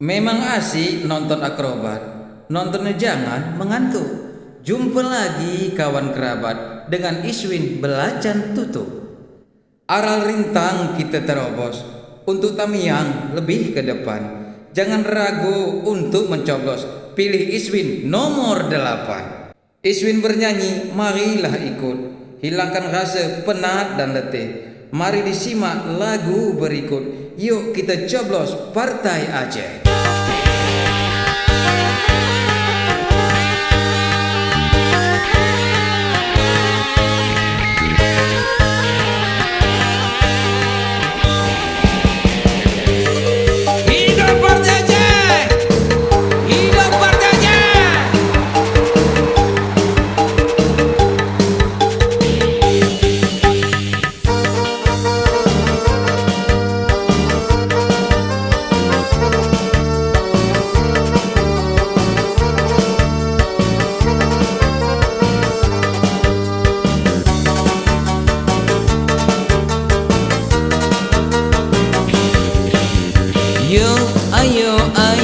Memang asik nonton akrobat. Nontonnya jangan mengantuk. Jumpa lagi kawan kerabat dengan Iswin Belacan Tutu. Aral rintang kita terobos untuk Tamiang lebih ke depan. Jangan ragu untuk mencoblos. Pilih Iswin nomor 8. Iswin bernyanyi, marilah ikut. Hilangkan rasa penat dan letih. Mari disimak lagu berikut. Yuk kita coblos Partai Aceh.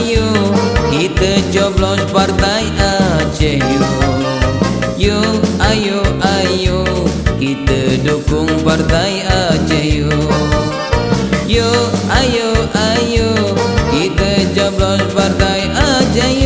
Ayo Kita coblos partai Aceh yo Yo, ayo, ayo. Kita dukung partai Aceh yo Yo, ayo, ayo. Kita coblos partai Aceh yo Yo,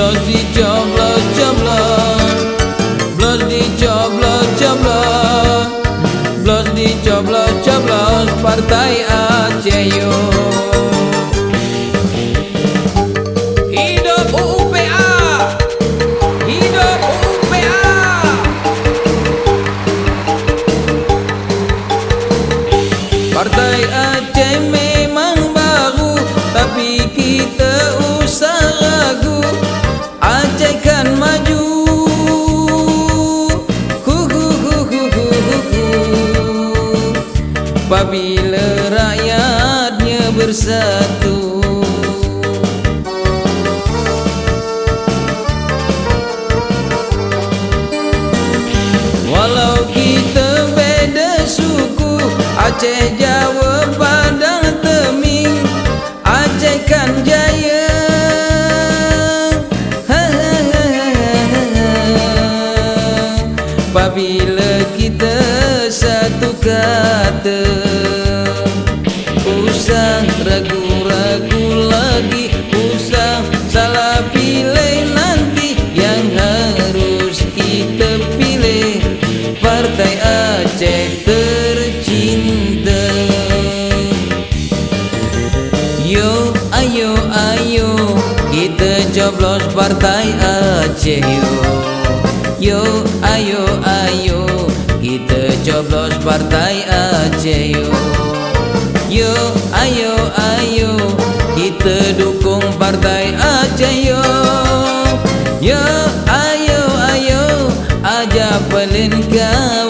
Blos dicoblos coblos Blos Jawa, Padang, Teming Aceh kan jaya. Ha, ha, ha. Apabila kita satu kata Usah ragu-ragu Yo, ayo, ayo Kita coblos Partai Aceh yo. Yo, ayo, ayo Kita coblos Partai Aceh yo. Yo, ayo, ayo Kita dukung Partai Aceh yo. Yo, ayo, ayo Aja pelin kawan-kawan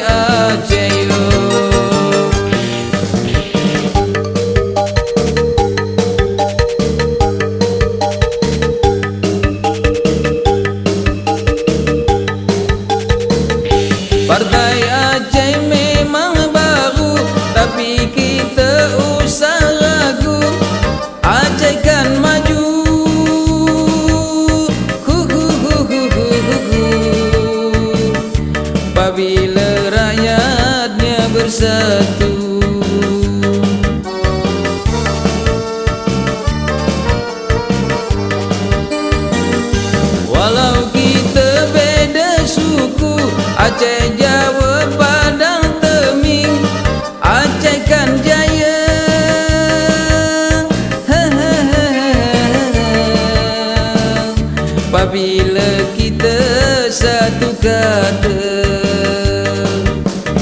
Partai Aceh Jawa Padang Teming Aceh kan jaya ha, ha, ha, Bila kita satu kata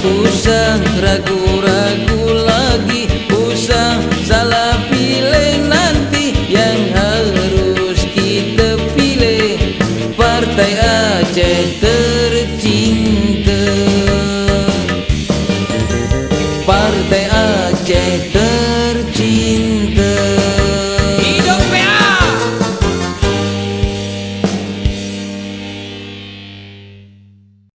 Usang ragu